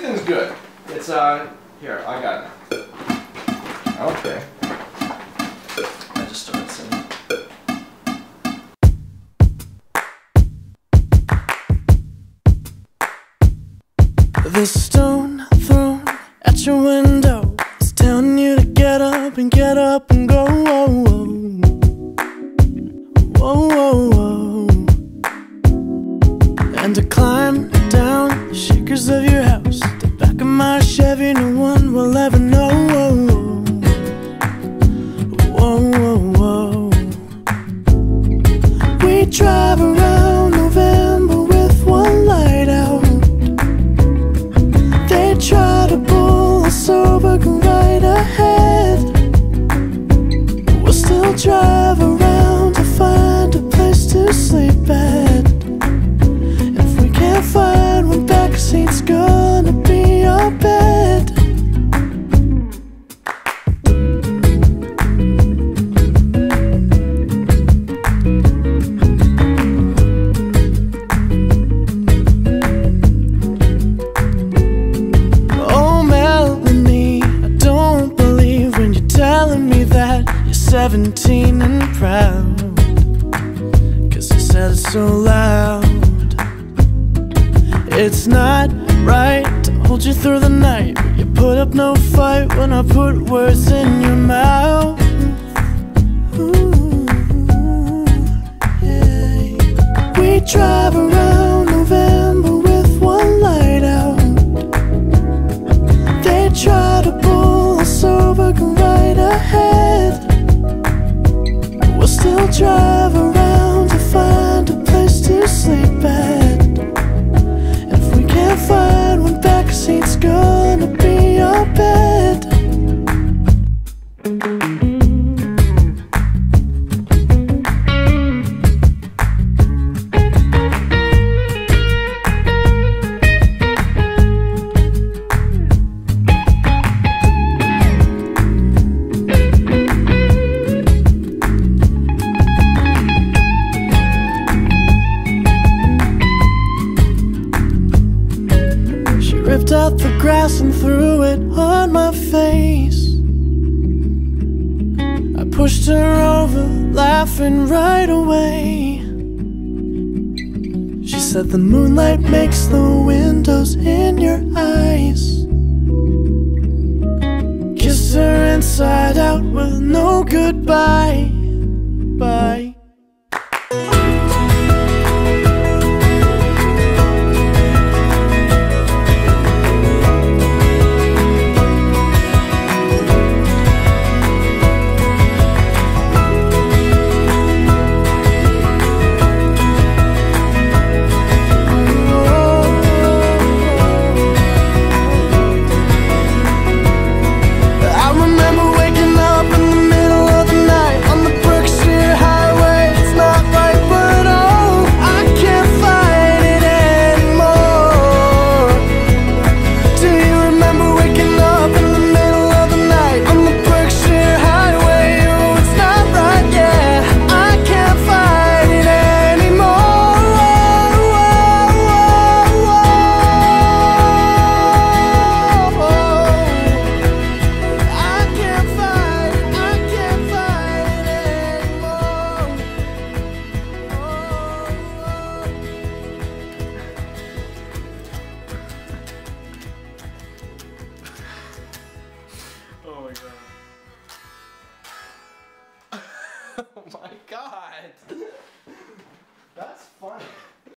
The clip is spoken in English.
thing's good. It's uh here, I got it. Okay. I just started singing. The stone thrown at your window is telling you to get up and get up and go. Whoa, whoa, whoa, whoa. And to climb down shakers of your house. The back of my Chevy, no one will ever know. Whoa, whoa, whoa. We drive around 17 and proud. Cause you said it so loud. It's not right to hold you through the night. But you put up no fight when I put words in ripped out the grass and threw it on my face. I pushed her over, laughing right away. She said the moonlight makes the windows in your eyes. Kissed her inside out with no goodbye. Bye. oh my god.